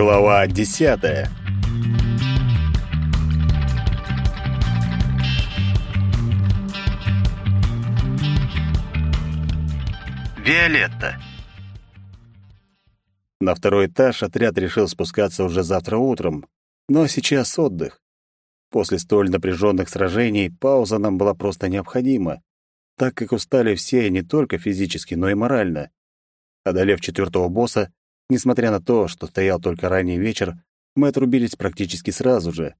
Глава десятая Виолетта На второй этаж отряд решил спускаться уже завтра утром, но сейчас отдых. После столь напряженных сражений пауза нам была просто необходима, так как устали все не только физически, но и морально. Одолев четвертого босса, несмотря на то, что стоял только ранний вечер, мы отрубились практически сразу же.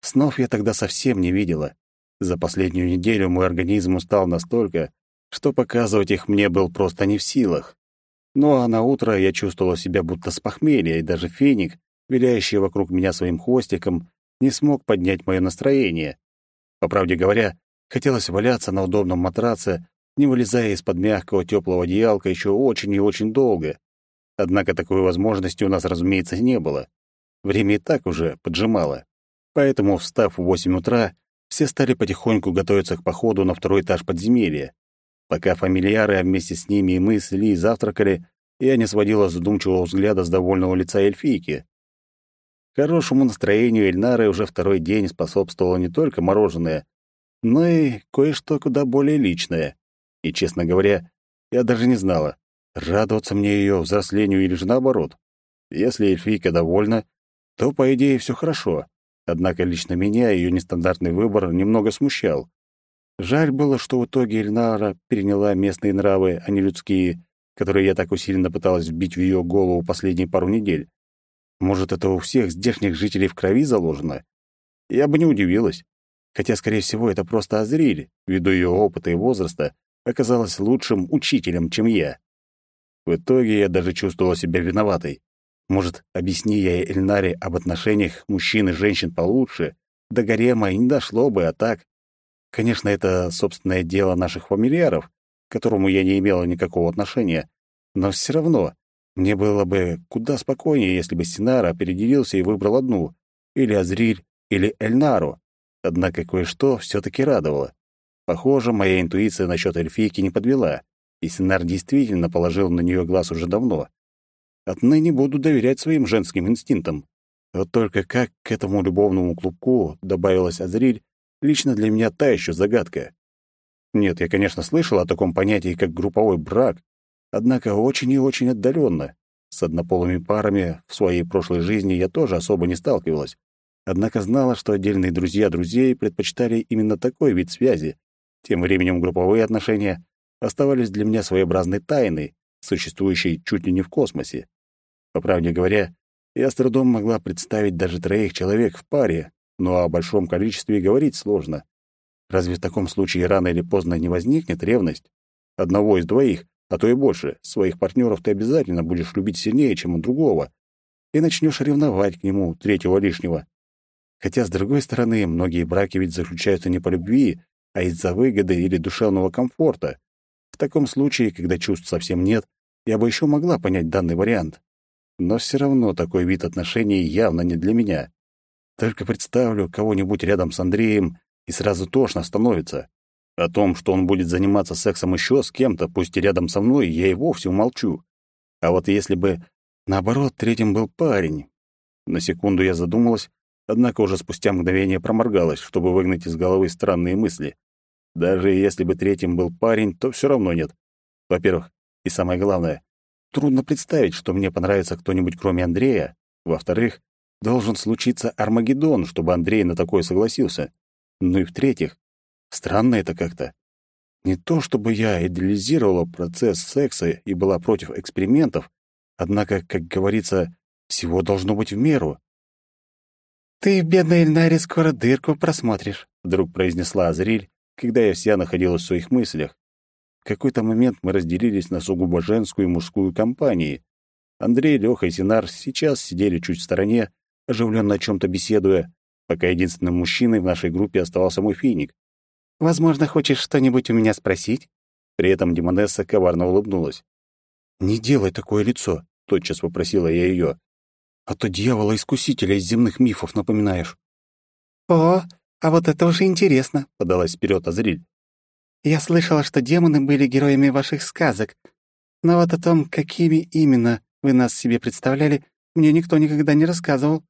Снов я тогда совсем не видела. За последнюю неделю мой организм устал настолько, что показывать их мне был просто не в силах. Ну а на утро я чувствовала себя будто с похмелья, и даже феник, виляющий вокруг меня своим хвостиком, не смог поднять мое настроение. По правде говоря, хотелось валяться на удобном матраце, не вылезая из-под мягкого теплого одеялка еще очень и очень долго. Однако такой возможности у нас, разумеется, не было. Время и так уже поджимало. Поэтому, встав в восемь утра, все стали потихоньку готовиться к походу на второй этаж подземелья. Пока фамильяры, а вместе с ними и мы с Ли завтракали, я не сводила задумчивого взгляда с довольного лица эльфийки. Хорошему настроению Эльнары уже второй день способствовало не только мороженое, но и кое-что куда более личное. И, честно говоря, я даже не знала, радоваться мне ее взрослению или же наоборот. Если эльфийка довольна, то, по идее, все хорошо. Однако лично меня ее нестандартный выбор немного смущал. Жаль было, что в итоге Эльнара переняла местные нравы, а не людские, которые я так усиленно пыталась вбить в ее голову последние пару недель. Может, это у всех здешних жителей в крови заложено? Я бы не удивилась. Хотя, скорее всего, это просто Азриль, ввиду ее опыта и возраста, оказалась лучшим учителем, чем я. В итоге я даже чувствовала себя виноватой. Может, объясни я Эльнаре об отношениях мужчин и женщин получше, до гарема и не дошло бы, а так... Конечно, это собственное дело наших фамильяров, к которому я не имела никакого отношения, но все равно мне было бы куда спокойнее, если бы Синара определился и выбрал одну, или Азриль, или Эльнару. Однако кое-что все таки радовало. Похоже, моя интуиция насчет эльфийки не подвела, и Синар действительно положил на нее глаз уже давно. Отныне буду доверять своим женским инстинктам. Вот только как к этому любовному клубку добавилась Азриль, лично для меня та еще загадка. Нет, я, конечно, слышал о таком понятии, как групповой брак, однако очень и очень отдаленно. С однополыми парами в своей прошлой жизни я тоже особо не сталкивалась. Однако знала, что отдельные друзья друзей предпочитали именно такой вид связи. Тем временем групповые отношения оставались для меня своеобразной тайной, существующей чуть ли не в космосе. По правде говоря, я с трудом могла представить даже троих человек в паре, но о большом количестве говорить сложно. Разве в таком случае рано или поздно не возникнет ревность? Одного из двоих, а то и больше, своих партнеров ты обязательно будешь любить сильнее, чем у другого, и начнешь ревновать к нему третьего лишнего. Хотя, с другой стороны, многие браки ведь заключаются не по любви, а из-за выгоды или душевного комфорта. В таком случае, когда чувств совсем нет, я бы еще могла понять данный вариант. Но все равно такой вид отношений явно не для меня. Только представлю кого-нибудь рядом с Андреем, и сразу тошно становится. О том, что он будет заниматься сексом еще с кем-то, пусть и рядом со мной, я и вовсе умолчу. А вот если бы, наоборот, третьим был парень... На секунду я задумалась, однако уже спустя мгновение проморгалась, чтобы выгнать из головы странные мысли. Даже если бы третьим был парень, то все равно нет. Во-первых, и самое главное, трудно представить, что мне понравится кто-нибудь кроме Андрея. Во-вторых, должен случиться Армагеддон, чтобы Андрей на такое согласился. Ну и в-третьих, странно это как-то. Не то чтобы я идеализировала процесс секса и была против экспериментов, однако, как говорится, всего должно быть в меру. «Ты, бедная Эльнаре, скоро дырку просмотришь», — вдруг произнесла Азриль, когда я вся находилась в своих мыслях. В какой-то момент мы разделились на сугубо женскую и мужскую компании. Андрей, Лёха и Синар сейчас сидели чуть в стороне, оживленно о чем то беседуя, пока единственным мужчиной в нашей группе оставался мой финик. «Возможно, хочешь что-нибудь у меня спросить?» При этом Демонесса коварно улыбнулась. «Не делай такое лицо», — тотчас попросила я ее. «А то дьявола-искусителя из земных мифов напоминаешь». «О, а вот это уже интересно», — подалась вперед Азриль. «Я слышала, что демоны были героями ваших сказок, но вот о том, какими именно вы нас себе представляли, Мне никто никогда не рассказывал».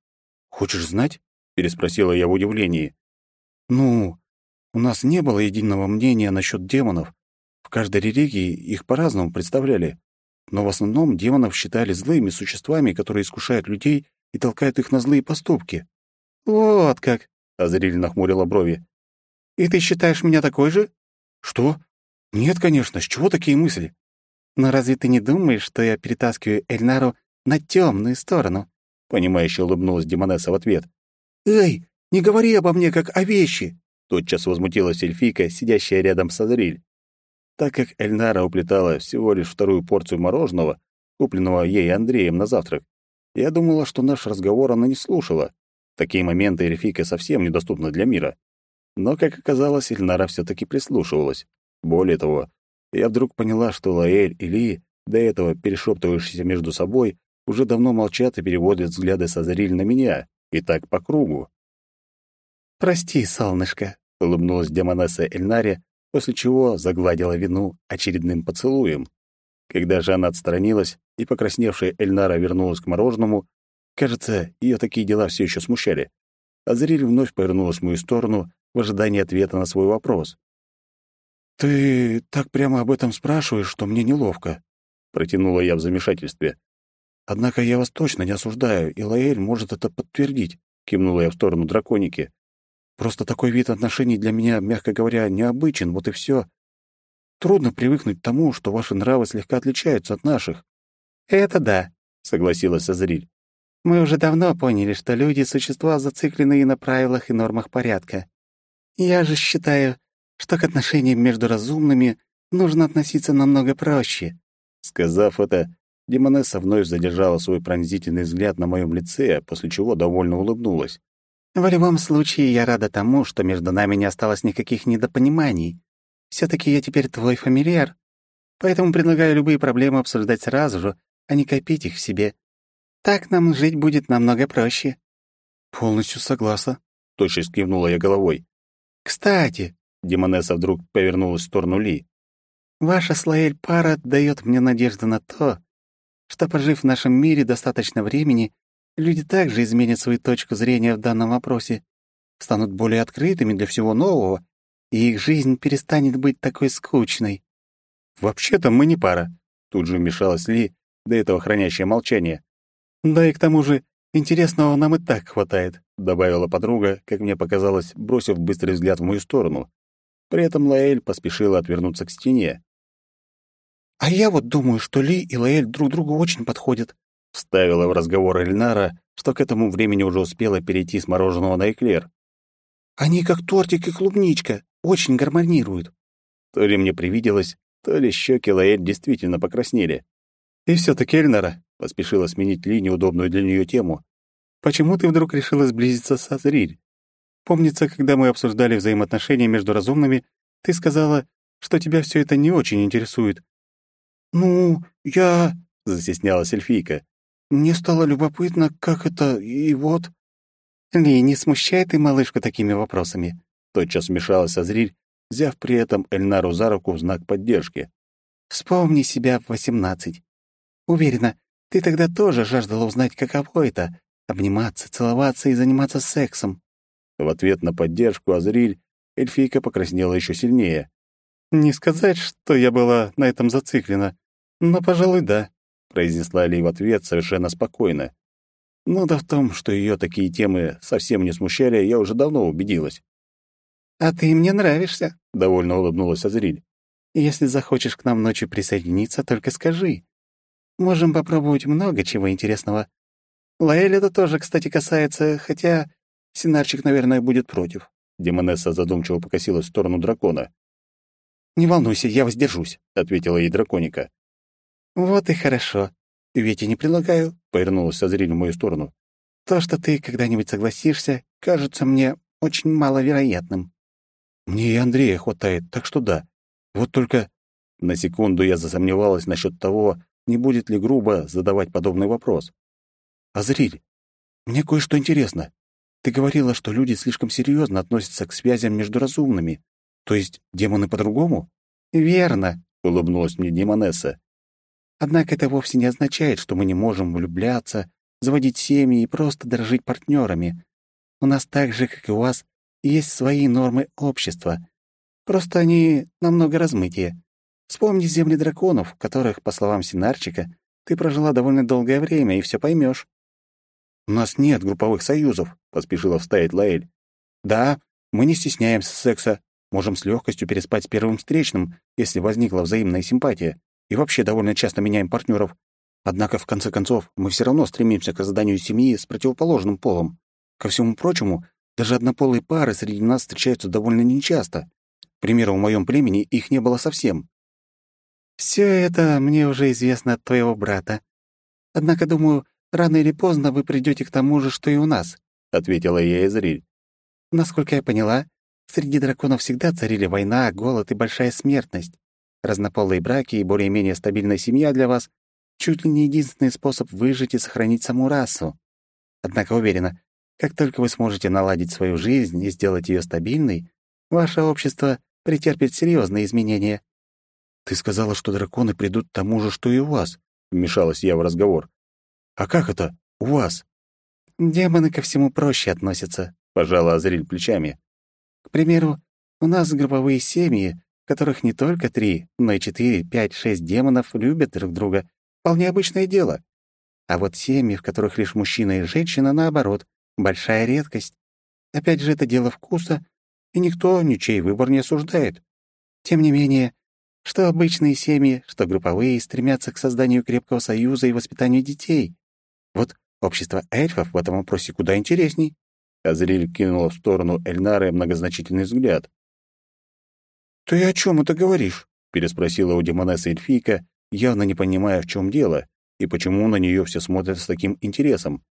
«Хочешь знать?» — переспросила я в удивлении. «Ну, у нас не было единого мнения насчет демонов. В каждой религии их по-разному представляли. Но в основном демонов считали злыми существами, которые искушают людей и толкают их на злые поступки. «Вот как!» — Азриль нахмурила брови. «И ты считаешь меня такой же?» «Что? Нет, конечно, с чего такие мысли?» «Но разве ты не думаешь, что я перетаскиваю Эльнару на темную сторону?» Понимающе улыбнулась Демонесса в ответ. «Эй, не говори обо мне как о вещи!» Тотчас возмутилась эльфийка, сидящая рядом с Азриль. Так как Эльнара уплетала всего лишь вторую порцию мороженого, купленного ей Андреем на завтрак, я думала, что наш разговор она не слушала. Такие моменты эльфийка совсем недоступна для мира. Но, как оказалось, Эльнара все таки прислушивалась. Более того, я вдруг поняла, что Лаэль и Ли, до этого перешептывающиеся между собой, уже давно молчат и переводят взгляды Сазариль на меня, и так по кругу. «Прости, солнышко», — улыбнулась демонесса Эльнаре, после чего загладила вину очередным поцелуем. Когда же она отстранилась, и покрасневшая Эльнара вернулась к мороженому, кажется, ее такие дела все еще смущали. Азриль вновь повернулась в мою сторону в ожидании ответа на свой вопрос. «Ты так прямо об этом спрашиваешь, что мне неловко», — протянула я в замешательстве. «Однако я вас точно не осуждаю, и Лаэль может это подтвердить», — кивнула я в сторону драконики. «Просто такой вид отношений для меня, мягко говоря, необычен, вот и все. Трудно привыкнуть к тому, что ваши нравы слегка отличаются от наших». «Это да», — согласилась Азриль. «Мы уже давно поняли, что люди — существа, зацикленные на правилах и нормах порядка. Я же считаю, что к отношениям между разумными нужно относиться намного проще». Сказав это, Демонесса вновь задержала свой пронзительный взгляд на моем лице, после чего довольно улыбнулась. «В любом случае, я рада тому, что между нами не осталось никаких недопониманий. все таки я теперь твой фамильяр, поэтому предлагаю любые проблемы обсуждать сразу же, а не копить их в себе. Так нам жить будет намного проще». «Полностью согласна», — тотчас кивнула я головой. «Кстати», — Демонесса вдруг повернулась в сторону Ли, «ваша Слаэль пара дает мне надежду на то, что, пожив в нашем мире достаточно времени, люди также изменят свою точку зрения в данном вопросе, станут более открытыми для всего нового, и их жизнь перестанет быть такой скучной». «Вообще-то мы не пара», — тут же вмешалась Ли, до этого хранящее молчание. «Да и к тому же, интересного нам и так хватает», — добавила подруга, как мне показалось, бросив быстрый взгляд в мою сторону. При этом Лаэль поспешила отвернуться к стене. «А я вот думаю, что Ли и Лаэль друг другу очень подходят», — вставила в разговор Эльнара, что к этому времени уже успела перейти с мороженого на эклер. «Они как тортик и клубничка, очень гармонируют». То ли мне привиделось, то ли щеки Лаэль действительно покраснели. «И все-таки, Эльнара», — поспешила сменить Ли неудобную для нее тему, «почему ты вдруг решила сблизиться с Азриль? Помнится, когда мы обсуждали взаимоотношения между разумными, ты сказала, что тебя все это не очень интересует». «Ну, я...» — застеснялась эльфийка. «Мне стало любопытно, как это, и вот...» «Ли, не смущай ты малышку такими вопросами», — тотчас вмешалась Азриль, взяв при этом Эльнару за руку в знак поддержки. «Вспомни себя в восемнадцать. Уверена, ты тогда тоже жаждала узнать, каково это — обниматься, целоваться и заниматься сексом». В ответ на поддержку Азриль эльфийка покраснела еще сильнее. «Не сказать, что я была на этом зациклена, но, пожалуй, да», — произнесла Ли в ответ совершенно спокойно. Ну да в том, что ее такие темы совсем не смущали, я уже давно убедилась. «А ты мне нравишься», — довольно улыбнулась Азриль. «Если захочешь к нам ночью присоединиться, только скажи. Можем попробовать много чего интересного. Лаэль это тоже, кстати, касается, хотя Синарчик, наверное, будет против. Демонесса задумчиво покосилась в сторону дракона. «Не волнуйся, я воздержусь», — ответила ей драконика. «Вот и хорошо. Ведь я не предлагаю», — повернулась Азриль в мою сторону. «То, что ты когда-нибудь согласишься, кажется мне очень маловероятным». «Мне и Андрея хватает, так что да. Вот только...» На секунду я засомневалась насчет того, не будет ли грубо задавать подобный вопрос. «Азриль, мне кое-что интересно. Ты говорила, что люди слишком серьезно относятся к связям между разумными. То есть демоны по-другому?» «Верно», — улыбнулась мне демонесса. «Однако это вовсе не означает, что мы не можем влюбляться, заводить семьи и просто дорожить партнерами. У нас так же, как и у вас, есть свои нормы общества. Просто они намного размытие. Вспомни земли драконов, в которых, по словам Синарчика, ты прожила довольно долгое время, и все поймешь. «У нас нет групповых союзов», — поспешила вставить Лаэль. «Да, мы не стесняемся секса, можем с легкостью переспать с первым встречным, если возникла взаимная симпатия, и вообще довольно часто меняем партнеров. Однако, в конце концов, мы все равно стремимся к созданию семьи с противоположным полом. Ко всему прочему, даже однополые пары среди нас встречаются довольно нечасто. К примеру, в моем племени их не было совсем. Все это мне уже известно от твоего брата. Однако, думаю, рано или поздно вы придете к тому же, что и у нас», — ответила я Эзриль. «Насколько я поняла, среди драконов всегда царили война, голод и большая смертность. Разнополые браки и более-менее стабильная семья для вас — чуть ли не единственный способ выжить и сохранить саму расу. Однако уверена, как только вы сможете наладить свою жизнь и сделать ее стабильной, ваше общество претерпит серьезные изменения. «Ты сказала, что драконы придут к тому же, что и у вас», — вмешалась я в разговор. «А как это у вас?» «Демоны ко всему проще относятся», — пожала Азриль плечами. «К примеру, у нас групповые семьи, которых не только три, но и четыре, пять, шесть демонов любят друг друга. Вполне обычное дело. А вот семьи, в которых лишь мужчина и женщина, наоборот, большая редкость. Опять же, это дело вкуса, и никто ничей выбор не осуждает. Тем не менее, что обычные семьи, что групповые стремятся к созданию крепкого союза и воспитанию детей. Вот общество эльфов в этом вопросе куда интересней. Азриль кинула в сторону Эльнары многозначительный взгляд. «Ты о чем это говоришь?» — переспросила у Демонесса эльфийка, явно не понимая, в чем дело, и почему на нее все смотрят с таким интересом.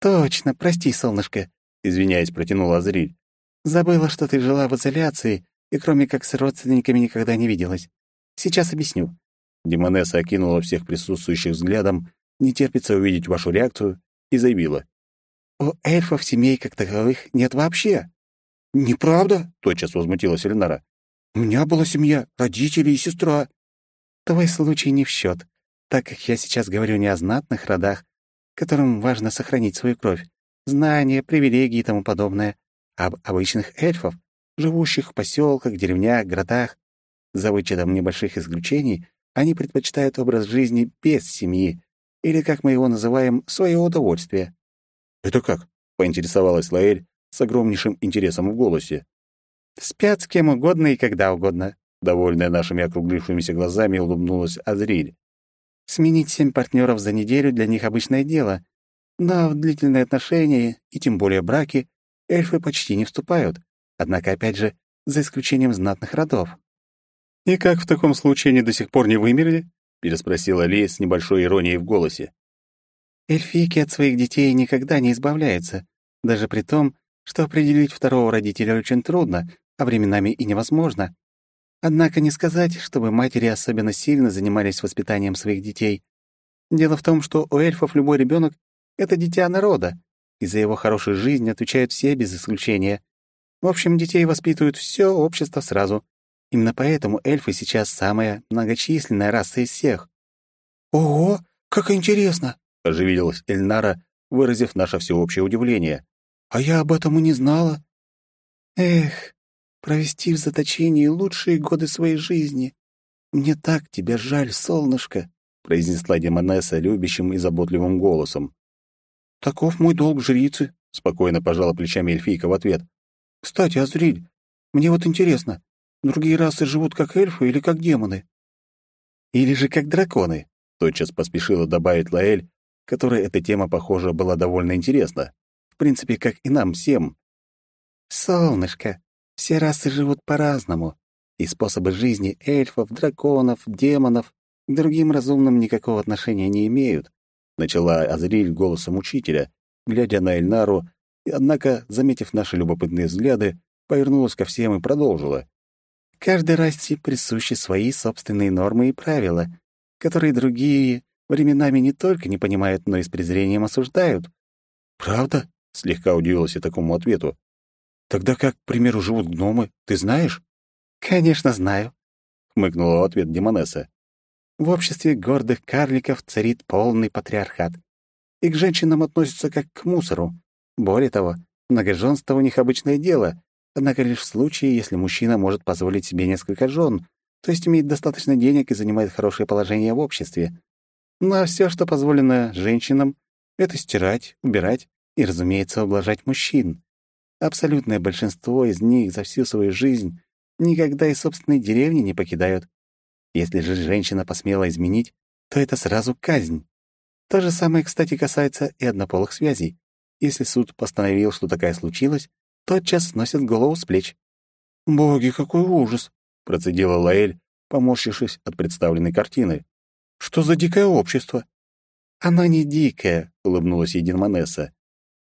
«Точно, прости, солнышко», — извиняясь, протянула Азриль. «Забыла, что ты жила в изоляции и кроме как с родственниками никогда не виделась. Сейчас объясню». Демонесса окинула всех присутствующих взглядом, не терпится увидеть вашу реакцию, и заявила. «У эльфов семей как таковых нет вообще». «Неправда?» — тотчас возмутилась Эльнара. «У меня была семья, родители и сестра». «Твой случай не в счет, так как я сейчас говорю не о знатных родах, которым важно сохранить свою кровь, знания, привилегии и тому подобное, а об обычных эльфов, живущих в поселках, деревнях, городах, за вычетом небольших исключений, они предпочитают образ жизни без семьи, или, как мы его называем, свое удовольствие. «Это как?» — поинтересовалась Лаэль с огромнейшим интересом в голосе. «Спят с кем угодно и когда угодно», — довольная нашими округлившимися глазами улыбнулась Азриль. «Сменить семь партнеров за неделю для них обычное дело, но в длительные отношения, и тем более браки, эльфы почти не вступают, однако, опять же, за исключением знатных родов. «И как в таком случае они до сих пор не вымерли?» — переспросила Ли с небольшой иронией в голосе. «Эльфийки от своих детей никогда не избавляются, даже при том, что определить второго родителя очень трудно, а временами и невозможно. Однако не сказать, чтобы матери особенно сильно занимались воспитанием своих детей. Дело в том, что у эльфов любой ребенок — это дитя народа, и за его хорошую жизнь отвечают все без исключения. В общем, детей воспитывают все общество сразу, Именно поэтому эльфы сейчас самая многочисленная раса из всех. «Ого, как интересно!» — оживилась Эльнара, выразив наше всеобщее удивление. «А я об этом и не знала». «Эх, провести в заточении лучшие годы своей жизни. Мне так тебя жаль, солнышко», — произнесла Демонесса любящим и заботливым голосом. «Таков мой долг жрицы», — спокойно пожала плечами эльфийка в ответ. «Кстати, Азриль, мне вот интересно, Другие расы живут как эльфы или как демоны. Или же как драконы, тотчас поспешила добавить Лаэль, которой эта тема, похоже, была довольно интересна. В принципе, как и нам всем. Солнышко, все расы живут по-разному, и способы жизни эльфов, драконов, демонов к другим разумным никакого отношения не имеют, начала Азриль голосом учителя, глядя на Эльнару, однако, заметив наши любопытные взгляды, повернулась ко всем и продолжила. Каждой расе присущи свои собственные нормы и правила, которые другие временами не только не понимают, но и с презрением осуждают. «Правда?» — слегка удивилась я такому ответу. «Тогда как, к примеру, живут гномы, ты знаешь?» «Конечно, знаю», — хмыкнула в ответ Демонесса. «В обществе гордых карликов царит полный патриархат. и к женщинам относятся как к мусору. Более того, многоженство у них обычное дело, однако лишь в случае, если мужчина может позволить себе несколько жен, то есть имеет достаточно денег и занимает хорошее положение в обществе. А все, что позволено женщинам, это стирать, убирать и, разумеется, ублажать мужчин. Абсолютное большинство из них за всю свою жизнь никогда из собственной деревни не покидают. Если же женщина посмела изменить, то это сразу казнь. То же самое, кстати, касается и однополых связей. Если суд постановил, что такая случилась, тотчас сносят голову с плеч. «Боги, какой ужас!» — процедила Лаэль, поморщившись от представленной картины. «Что за дикое общество?» «Оно не дикое», — улыбнулась Единманесса.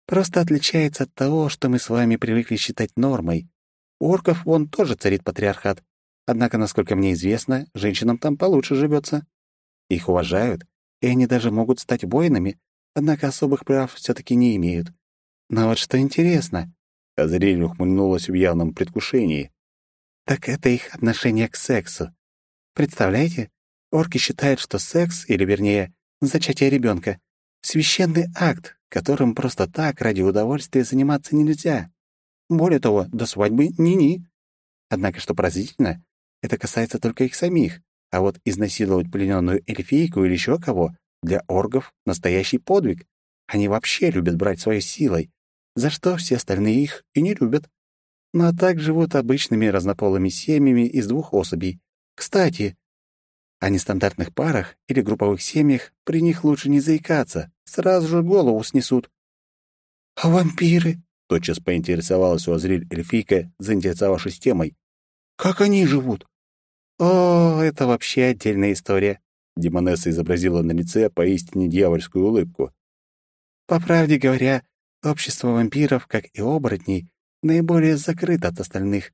«Просто отличается от того, что мы с вами привыкли считать нормой. У орков вон тоже царит патриархат. Однако, насколько мне известно, женщинам там получше живется. Их уважают, и они даже могут стать воинами, однако особых прав все таки не имеют. Но вот что интересно, Азриэль ухмыльнулась в явном предвкушении. Так это их отношение к сексу. Представляете, орки считают, что секс, или вернее, зачатие ребенка священный акт, которым просто так ради удовольствия заниматься нельзя. Более того, до свадьбы ни-ни. Однако, что поразительно, это касается только их самих, а вот изнасиловать плененную эльфийку или еще кого для оргов — настоящий подвиг. Они вообще любят брать своей силой, за что все остальные их и не любят. Ну а так живут обычными разнополыми семьями из двух особей. Кстати, о нестандартных парах или групповых семьях при них лучше не заикаться, сразу же голову снесут. «А вампиры?» — тотчас поинтересовалась у Азриль эльфийка, заинтересовавшись темой. «Как они живут?» «О, это вообще отдельная история», — Демонесса изобразила на лице поистине дьявольскую улыбку. «По правде говоря, общество вампиров, как и оборотней, наиболее закрыто от остальных,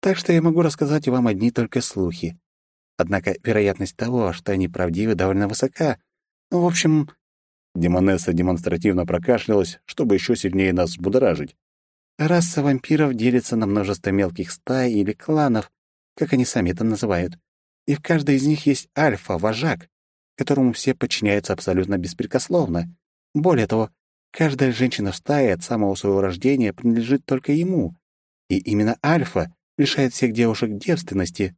так что я могу рассказать вам одни только слухи. Однако вероятность того, что они правдивы, довольно высока. Ну, в общем...» Демонесса демонстративно прокашлялась, чтобы еще сильнее нас взбудоражить. «Раса вампиров делится на множество мелких стай или кланов, как они сами это называют. И в каждой из них есть альфа, вожак, которому все подчиняются абсолютно беспрекословно. Более того, каждая женщина в стае от самого своего рождения принадлежит только ему. И именно альфа лишает всех девушек девственности,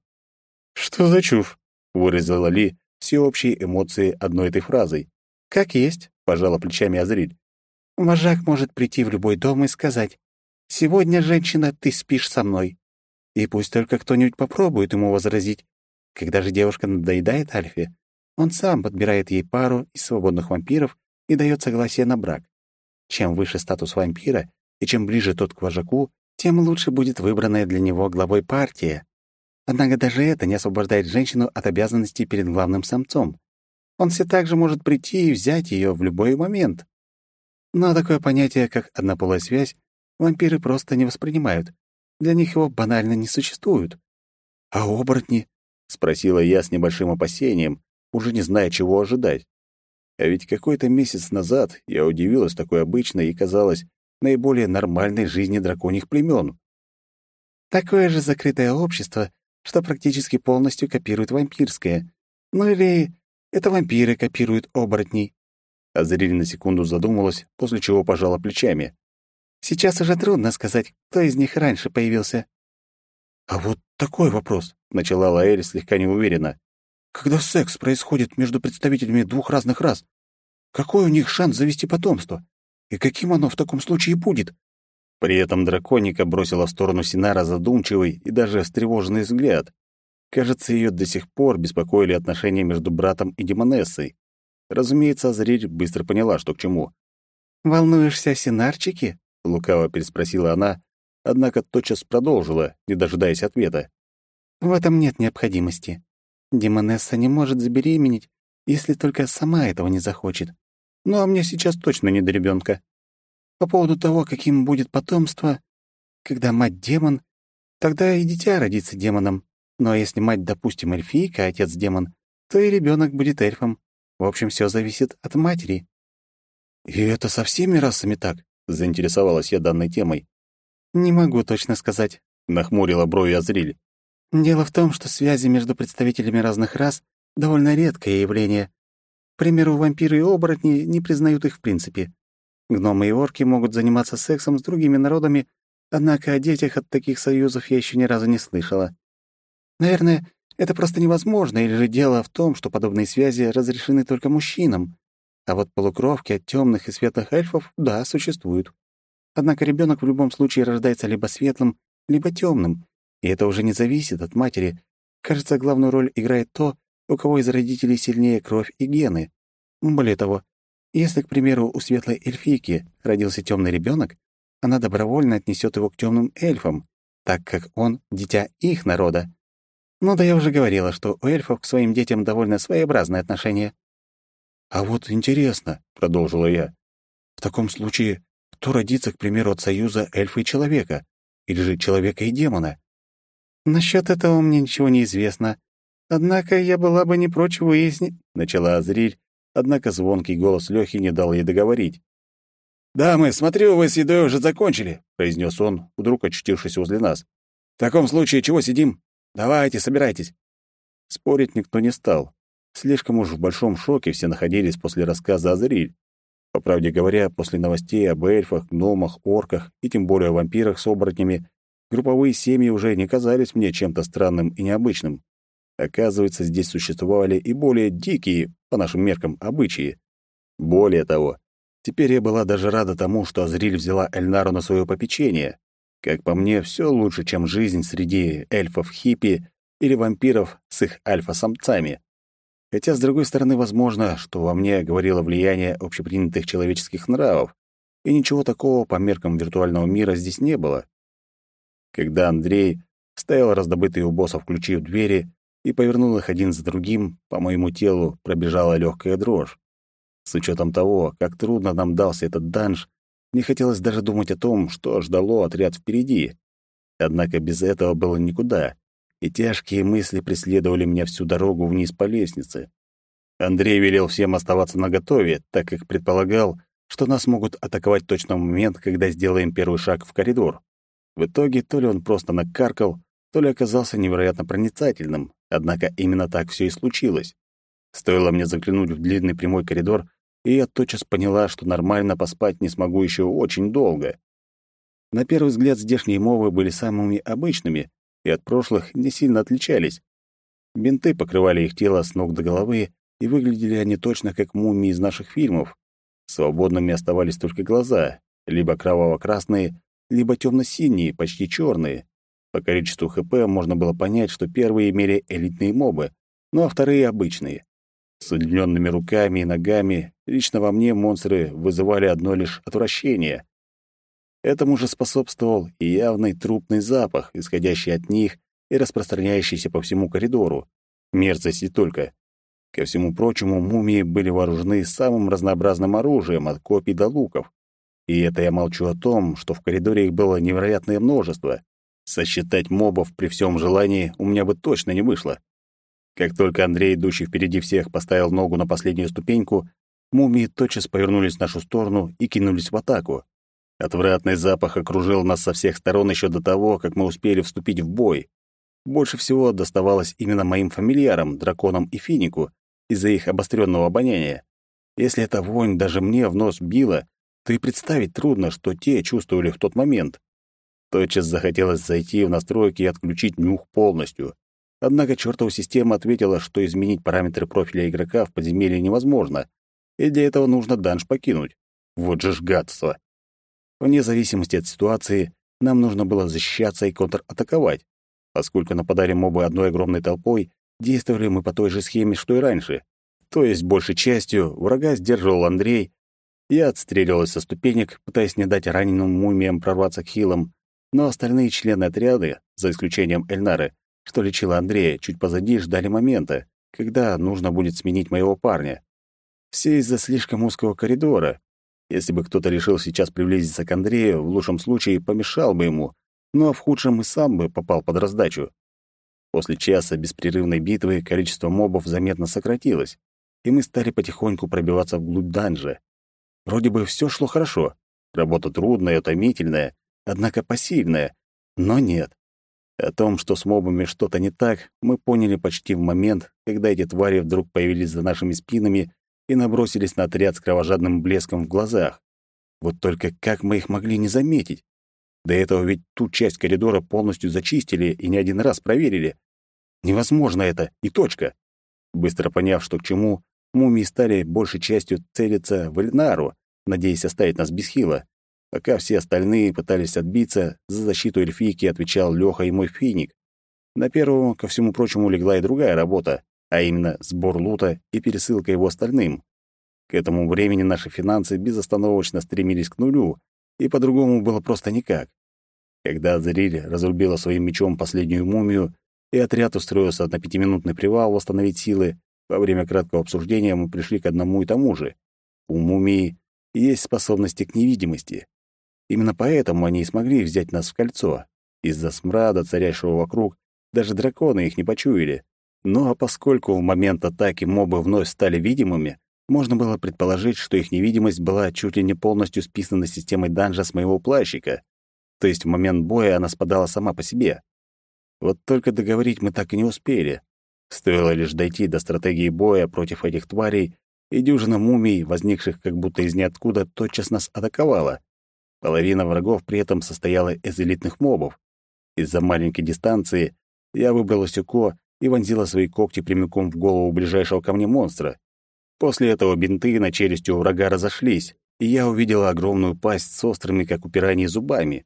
«Что за чушь?» — выразила Ли всеобщие эмоции одной этой фразой. «Как есть», — пожала плечами Азриль. «Вожак может прийти в любой дом и сказать, «Сегодня, женщина, ты спишь со мной». И пусть только кто-нибудь попробует ему возразить. Когда же девушка надоедает Альфе, он сам подбирает ей пару из свободных вампиров и дает согласие на брак. Чем выше статус вампира и чем ближе тот к вожаку, тем лучше будет выбранная для него главой партия. Однако даже это не освобождает женщину от обязанностей перед главным самцом. Он все так же может прийти и взять ее в любой момент. Но такое понятие, как однополая связь, вампиры просто не воспринимают. Для них его банально не существует. «А оборотни?» — спросила я с небольшим опасением, уже не зная, чего ожидать. А ведь какой-то месяц назад я удивилась такой обычной и, казалось, наиболее нормальной жизни драконьих племен. Такое же закрытое общество что практически полностью копирует вампирское. Ну или это вампиры копируют оборотней. Азриль на секунду задумалась, после чего пожала плечами. Сейчас уже трудно сказать, кто из них раньше появился. «А вот такой вопрос», — начала Лаэль слегка неуверенно. «Когда секс происходит между представителями двух разных рас, какой у них шанс завести потомство? И каким оно в таком случае будет? При этом драконика бросила в сторону Синара задумчивый и даже встревоженный взгляд. Кажется, ее до сих пор беспокоили отношения между братом и демонессой. Разумеется, Азрирь быстро поняла, что к чему. «Волнуешься о Синарчике?» — лукаво переспросила она, однако тотчас продолжила, не дожидаясь ответа. «В этом нет необходимости. Демонесса не может забеременеть, если только сама этого не захочет. Ну а мне сейчас точно не до ребенка. По поводу того, каким будет потомство, когда мать демон, тогда и дитя родится демоном. Но если мать, допустим, эльфийка, а отец демон, то и ребенок будет эльфом. В общем, все зависит от матери. «И это со всеми расами так?» — заинтересовалась я данной темой. «Не могу точно сказать», — нахмурила брови Азриль. «Дело в том, что связи между представителями разных рас — довольно редкое явление. примеру, вампиры и оборотни не признают их в принципе. Гномы и орки могут заниматься сексом с другими народами, однако о детях от таких союзов я еще ни разу не слышала. Наверное, это просто невозможно, или же дело в том, что подобные связи разрешены только мужчинам. А вот полукровки от темных и светлых эльфов, да, существуют. Однако ребенок в любом случае рождается либо светлым, либо темным, и это уже не зависит от матери. Кажется, главную роль играет то, у кого из родителей сильнее кровь и гены. Более того, если, к примеру, у светлой эльфийки родился темный ребенок, она добровольно отнесет его к темным эльфам, так как он — дитя их народа. Ну да я уже говорила, что у эльфов к своим детям довольно своеобразное отношение. «А вот интересно», — продолжила я, — «в таком случае кто родится, к примеру, от союза эльфа и человека? Или же человека и демона?» «Насчёт этого мне ничего не известно. Однако я была бы не прочь выяснить», — начала Азриль, однако звонкий голос Лёхи не дал ей договорить. «Дамы, смотрю, вы с едой уже закончили», — произнес он, вдруг очутившись возле нас. «В таком случае чего сидим? Давайте, собирайтесь». Спорить никто не стал. Слишком уж в большом шоке все находились после рассказа Азриль. По правде говоря, после новостей об эльфах, гномах, орках и тем более вампирах с оборотнями, групповые семьи уже не казались мне чем-то странным и необычным. Оказывается, здесь существовали и более дикие, по нашим меркам, обычаи. Более того, теперь я была даже рада тому, что Азриль взяла Эльнару на свое попечение. Как по мне, все лучше, чем жизнь среди эльфов-хиппи или вампиров с их альфа-самцами. Хотя, с другой стороны, возможно, что во мне говорило влияние общепринятых человеческих нравов, и ничего такого по меркам виртуального мира здесь не было. Когда Андрей ставил раздобытые у боссов ключи в двери и повернул их один за другим, по моему телу пробежала легкая дрожь. С учетом того, как трудно нам дался этот данж, не хотелось даже думать о том, что ждало отряд впереди. Однако без этого было никуда, и тяжкие мысли преследовали меня всю дорогу вниз по лестнице. Андрей велел всем оставаться наготове, так как предполагал, что нас могут атаковать точно в момент, когда сделаем первый шаг в коридор. В итоге то ли он просто накаркал, то ли оказался невероятно проницательным, однако именно так все и случилось. Стоило мне заглянуть в длинный прямой коридор, и я тотчас поняла, что нормально поспать не смогу еще очень долго. На первый взгляд здешние мовы были самыми обычными и от прошлых не сильно отличались. Бинты покрывали их тело с ног до головы, и выглядели они точно как мумии из наших фильмов. Свободными оставались только глаза, либо кроваво-красные, либо темно-синие, почти черные. По количеству ХП можно было понять, что первые имели элитные мобы, ну а вторые — обычные. С удлиненными руками и ногами лично во мне монстры вызывали одно лишь отвращение. Этому же способствовал и явный трупный запах, исходящий от них и распространяющийся по всему коридору. Мерзость и только. Ко всему прочему, мумии были вооружены самым разнообразным оружием, от копий до луков. И это я молчу о том, что в коридоре их было невероятное множество. Сосчитать мобов при всем желании у меня бы точно не вышло. Как только Андрей, идущий впереди всех, поставил ногу на последнюю ступеньку, мумии тотчас повернулись в нашу сторону и кинулись в атаку. Отвратный запах окружил нас со всех сторон еще до того, как мы успели вступить в бой. Больше всего доставалось именно моим фамильярам, драконам и финику, из-за их обостренного обоняния. Если эта вонь даже мне в нос била, то и представить трудно, что те чувствовали в тот момент. Тотчас захотелось зайти в настройки и отключить нюх полностью. Однако чертова система ответила, что изменить параметры профиля игрока в подземелье невозможно, и для этого нужно данж покинуть. Вот же ж гадство. Вне зависимости от ситуации, нам нужно было защищаться и контратаковать. Поскольку нападали мобы одной огромной толпой, действовали мы по той же схеме, что и раньше. То есть, большей частью, врага сдерживал Андрей, я отстреливалась со ступенек, пытаясь не дать раненым мумиям прорваться к хилам, но остальные члены отряда, за исключением Эльнары, что лечила Андрея, чуть позади ждали момента, когда нужно будет сменить моего парня. Все из-за слишком узкого коридора. Если бы кто-то решил сейчас приблизиться к Андрею, в лучшем случае помешал бы ему, но в худшем и сам бы попал под раздачу. После часа беспрерывной битвы количество мобов заметно сократилось, и мы стали потихоньку пробиваться вглубь данжа. Вроде бы все шло хорошо. Работа трудная, утомительная, однако пассивная. Но нет. О том, что с мобами что-то не так, мы поняли почти в момент, когда эти твари вдруг появились за нашими спинами и набросились на отряд с кровожадным блеском в глазах. Вот только как мы их могли не заметить? До этого ведь ту часть коридора полностью зачистили и не один раз проверили. Невозможно это, и точка. Быстро поняв, что к чему, мумии стали большей частью целиться в Эльнару, надеясь оставить нас без хила. Пока все остальные пытались отбиться, за защиту эльфийки отвечал Лёха и мой финик. На первого, ко всему прочему, легла и другая работа, а именно сбор лута и пересылка его остальным. К этому времени наши финансы безостановочно стремились к нулю, и по-другому было просто никак. Когда Азариль разрубила своим мечом последнюю мумию, и отряд устроился на пятиминутный привал восстановить силы, во время краткого обсуждения мы пришли к одному и тому же. У мумии есть способности к невидимости. Именно поэтому они и смогли взять нас в кольцо. Из-за смрада, царящего вокруг, даже драконы их не почуяли. Ну а поскольку в момент атаки мобы вновь стали видимыми, можно было предположить, что их невидимость была чуть ли не полностью списана системой данжа с моего плащика. То есть в момент боя она спадала сама по себе. Вот только договорить мы так и не успели. Стоило лишь дойти до стратегии боя против этих тварей, и дюжина мумий, возникших как будто из ниоткуда, тотчас нас атаковала. Половина врагов при этом состояла из элитных мобов. Из-за маленькой дистанции я выбрала сюко и вонзила свои когти прямиком в голову ближайшего ко мне монстра. После этого бинты на челюсти у врага разошлись, и я увидела огромную пасть с острыми, как у пираний, зубами.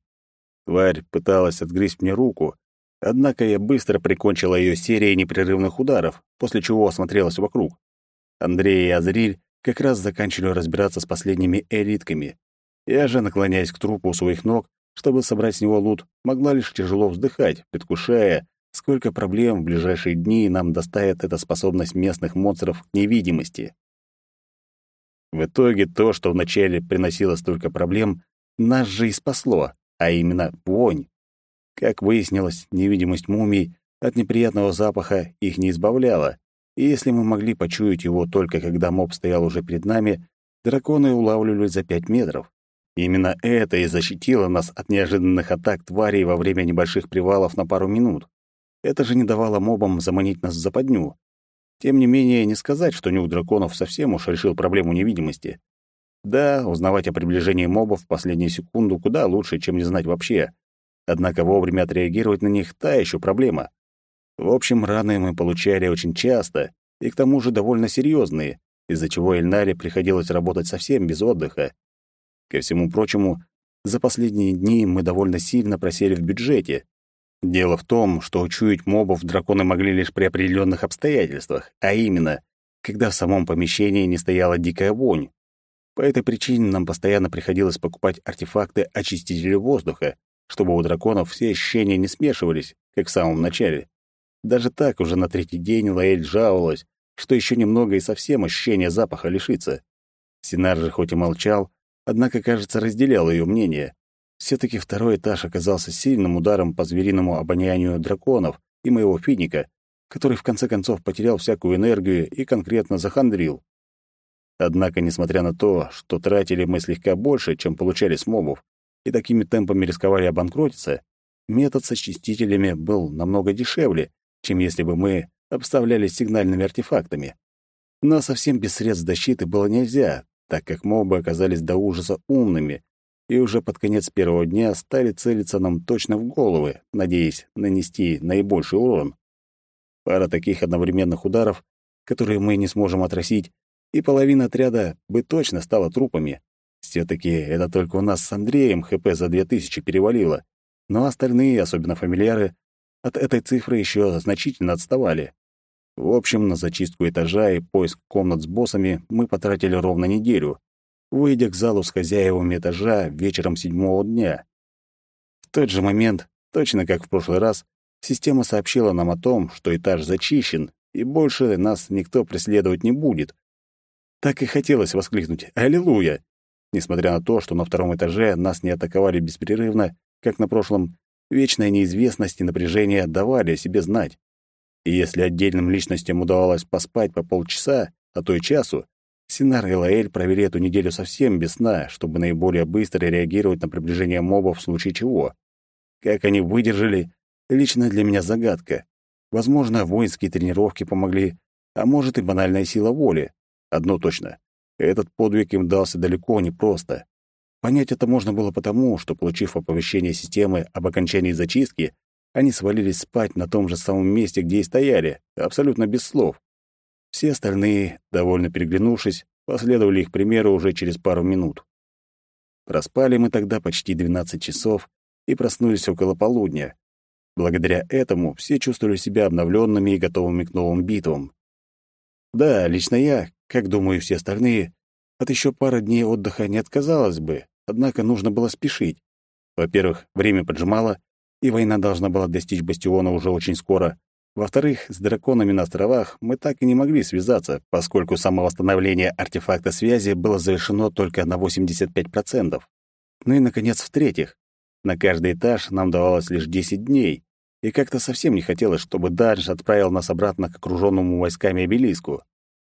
Тварь пыталась отгрызть мне руку, однако я быстро прикончила ее серией непрерывных ударов, после чего осмотрелась вокруг. Андрей и Азриль как раз заканчивали разбираться с последними элитками. Я же, наклоняясь к трупу у своих ног, чтобы собрать с него лут, могла лишь тяжело вздыхать, предвкушая, сколько проблем в ближайшие дни нам доставит эта способность местных монстров к невидимости. В итоге то, что вначале приносило столько проблем, нас же и спасло, а именно вонь. Как выяснилось, невидимость мумий от неприятного запаха их не избавляла, и если мы могли почуять его только когда моб стоял уже перед нами, драконы улавливали за пять метров. Именно это и защитило нас от неожиданных атак тварей во время небольших привалов на пару минут. Это же не давало мобам заманить нас в западню. Тем не менее, не сказать, что нюх драконов совсем уж решил проблему невидимости. Да, узнавать о приближении мобов в последнюю секунду куда лучше, чем не знать вообще. Однако вовремя отреагировать на них — та еще проблема. В общем, раны мы получали очень часто, и к тому же довольно серьезные, из-за чего Эльнаре приходилось работать совсем без отдыха. Ко всему прочему, за последние дни мы довольно сильно просели в бюджете. Дело в том, что учуять мобов драконы могли лишь при определенных обстоятельствах, а именно, когда в самом помещении не стояла дикая вонь. По этой причине нам постоянно приходилось покупать артефакты очистителя воздуха, чтобы у драконов все ощущения не смешивались, как в самом начале. Даже так уже на третий день Лаэль жаловалась, что еще немного и совсем ощущения запаха лишится. Синар же хоть и молчал, однако, кажется, разделял ее мнение. Все-таки второй этаж оказался сильным ударом по звериному обонянию драконов и моего финика, который в конце концов потерял всякую энергию и конкретно захандрил. Однако, несмотря на то, что тратили мы слегка больше, чем получали с мобов, и такими темпами рисковали обанкротиться, метод с очистителями был намного дешевле, чем если бы мы обставлялись сигнальными артефактами. Но совсем без средств защиты было нельзя, так как мобы оказались до ужаса умными и уже под конец первого дня стали целиться нам точно в головы, надеясь нанести наибольший урон. Пара таких одновременных ударов, которые мы не сможем отразить, и половина отряда бы точно стала трупами. все таки это только у нас с Андреем ХП за 2000 перевалило, но остальные, особенно фамильяры, от этой цифры еще значительно отставали. В общем, на зачистку этажа и поиск комнат с боссами мы потратили ровно неделю, выйдя к залу с хозяевами этажа вечером седьмого дня. В тот же момент, точно как в прошлый раз, система сообщила нам о том, что этаж зачищен, и больше нас никто преследовать не будет. Так и хотелось воскликнуть «Аллилуйя!». Несмотря на то, что на втором этаже нас не атаковали беспрерывно, как на прошлом, вечная неизвестность и напряжение давали о себе знать. И если отдельным личностям удавалось поспать по полчаса, а то и часу, Синар и Лаэль провели эту неделю совсем без сна, чтобы наиболее быстро реагировать на приближение мобов в случае чего. Как они выдержали, лично для меня загадка. Возможно, воинские тренировки помогли, а может и банальная сила воли. Одно точно. Этот подвиг им дался далеко не просто. Понять это можно было потому, что, получив оповещение системы об окончании зачистки, они свалились спать на том же самом месте, где и стояли, абсолютно без слов. Все остальные, довольно переглянувшись, последовали их примеру уже через пару минут. Проспали мы тогда почти 12 часов и проснулись около полудня. Благодаря этому все чувствовали себя обновленными и готовыми к новым битвам. Да, лично я, как думаю все остальные, от еще пары дней отдыха не отказалась бы, однако нужно было спешить. Во-первых, время поджимало, и война должна была достичь бастиона уже очень скоро. Во-вторых, с драконами на островах мы так и не могли связаться, поскольку самовосстановление артефакта связи было завершено только на 85%. Ну и, наконец, в-третьих, на каждый этаж нам давалось лишь 10 дней, и как-то совсем не хотелось, чтобы Дадж отправил нас обратно к окруженному войсками обелиску,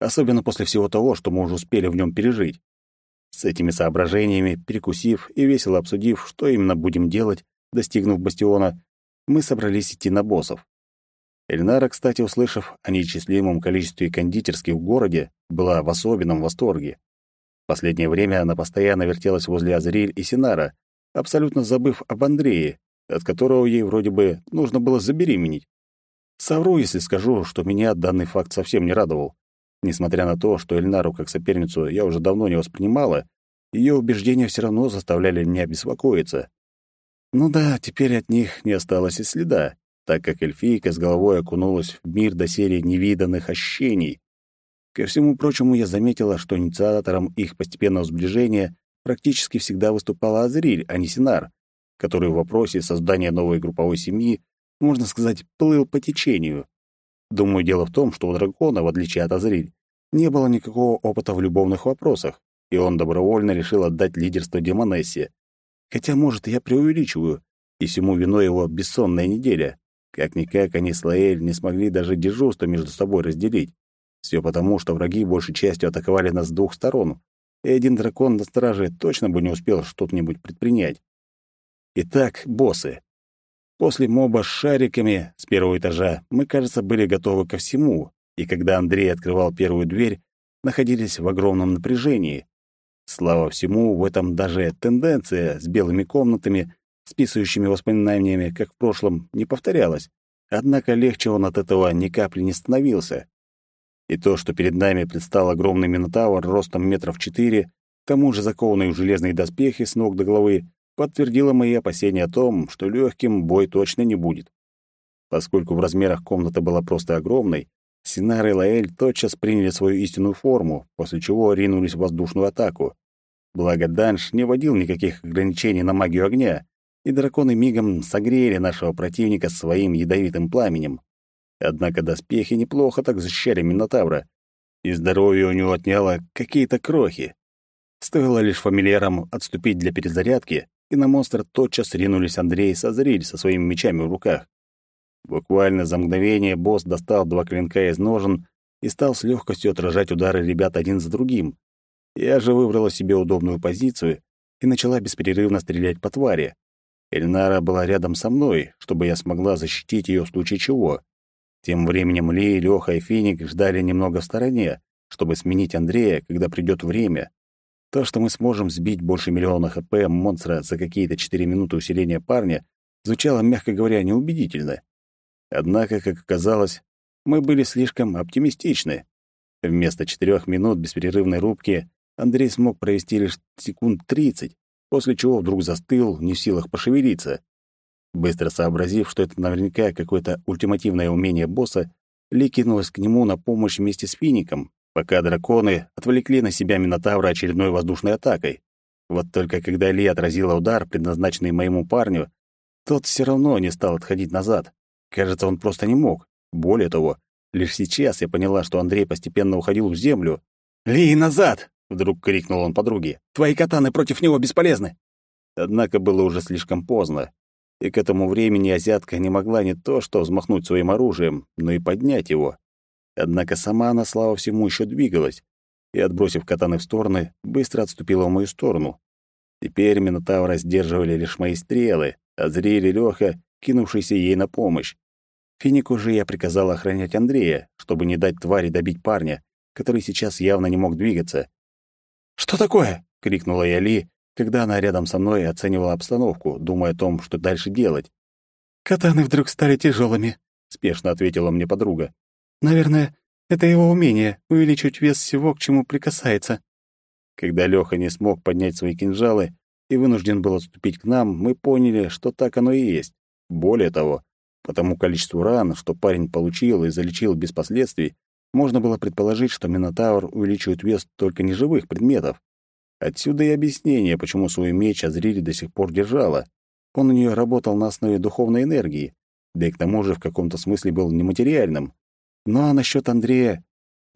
особенно после всего того, что мы уже успели в нем пережить. С этими соображениями, перекусив и весело обсудив, что именно будем делать, достигнув бастиона, мы собрались идти на боссов. Эльнара, кстати, услышав о неисчислимом количестве кондитерских в городе, была в особенном восторге. В последнее время она постоянно вертелась возле Азриль и Синара, абсолютно забыв об Андрее, от которого ей вроде бы нужно было забеременеть. Совру, если скажу, что меня данный факт совсем не радовал. Несмотря на то, что Эльнару как соперницу я уже давно не воспринимала, ее убеждения все равно заставляли меня беспокоиться. Ну да, теперь от них не осталось и следа, так как эльфийка с головой окунулась в мир до серии невиданных ощущений. Ко всему прочему, я заметила, что инициатором их постепенного сближения практически всегда выступала Азриль, а не Синар, который в вопросе создания новой групповой семьи, можно сказать, плыл по течению. Думаю, дело в том, что у дракона, в отличие от Азриль, не было никакого опыта в любовных вопросах, и он добровольно решил отдать лидерство Демонессе. Хотя, может, я преувеличиваю, и всему виной его бессонная неделя. Как-никак они с Лаэль не смогли даже дежурство между собой разделить. Все потому, что враги большей частью атаковали нас с двух сторон, и один дракон на страже точно бы не успел что-нибудь предпринять. Итак, боссы. После моба с шариками с первого этажа мы, кажется, были готовы ко всему, и когда Андрей открывал первую дверь, находились в огромном напряжении. Слава всему, в этом даже тенденция с белыми комнатами, списывающими воспоминаниями, как в прошлом, не повторялась. Однако легче он от этого ни капли не становился. И то, что перед нами предстал огромный минотавр ростом метров четыре, к тому же закованный в железные доспехи с ног до головы, подтвердило мои опасения о том, что легким бой точно не будет. Поскольку в размерах комната была просто огромной, Синар и Лаэль тотчас приняли свою истинную форму, после чего ринулись в воздушную атаку. Благо Данш не вводил никаких ограничений на магию огня, и драконы мигом согрели нашего противника своим ядовитым пламенем. Однако доспехи неплохо так защищали Минотавра, и здоровье у него отняло какие-то крохи. Стоило лишь фамильярам отступить для перезарядки, и на монстра тотчас ринулись Андрей и Созриль со своими мечами в руках. Буквально за мгновение босс достал два клинка из ножен и стал с легкостью отражать удары ребят один за другим. Я же выбрала себе удобную позицию и начала беспрерывно стрелять по твари. Эльнара была рядом со мной, чтобы я смогла защитить ее в случае чего. Тем временем Ли, Лёха и Финик ждали немного в стороне, чтобы сменить Андрея, когда придёт время. То, что мы сможем сбить больше миллиона ХП монстра за какие-то четыре минуты усиления парня, звучало, мягко говоря, неубедительно. Однако, как оказалось, мы были слишком оптимистичны. Вместо четырех минут беспрерывной рубки Андрей смог провести лишь секунд тридцать, после чего вдруг застыл, не в силах пошевелиться. Быстро сообразив, что это наверняка какое-то ультимативное умение босса, Ли кинулась к нему на помощь вместе с Фиником, пока драконы отвлекли на себя Минотавра очередной воздушной атакой. Вот только когда Ли отразила удар, предназначенный моему парню, тот все равно не стал отходить назад. Кажется, он просто не мог. Более того, лишь сейчас я поняла, что Андрей постепенно уходил в землю. «Ли, назад!» — вдруг крикнул он подруге. «Твои катаны против него бесполезны!» Однако было уже слишком поздно, и к этому времени азиатка не могла не то что взмахнуть своим оружием, но и поднять его. Однако сама она, слава всему, еще двигалась, и, отбросив катаны в стороны, быстро отступила в мою сторону. Теперь Минотавра сдерживали лишь мои стрелы, а зрели Лёха, кинувшийся ей на помощь. Финику же я приказал охранять Андрея, чтобы не дать твари добить парня, который сейчас явно не мог двигаться. «Что такое?» — крикнула я Ли, когда она рядом со мной оценивала обстановку, думая о том, что дальше делать. «Катаны вдруг стали тяжелыми», — спешно ответила мне подруга. «Наверное, это его умение — увеличить вес всего, к чему прикасается». Когда Лёха не смог поднять свои кинжалы и вынужден был отступить к нам, мы поняли, что так оно и есть. Более того, по тому количеству ран, что парень получил и залечил без последствий, можно было предположить, что Минотавр увеличивает вес только неживых предметов. Отсюда и объяснение, почему свой меч Азрири до сих пор держала. Он у нее работал на основе духовной энергии, да и к тому же в каком-то смысле был нематериальным. Ну а насчет Андрея...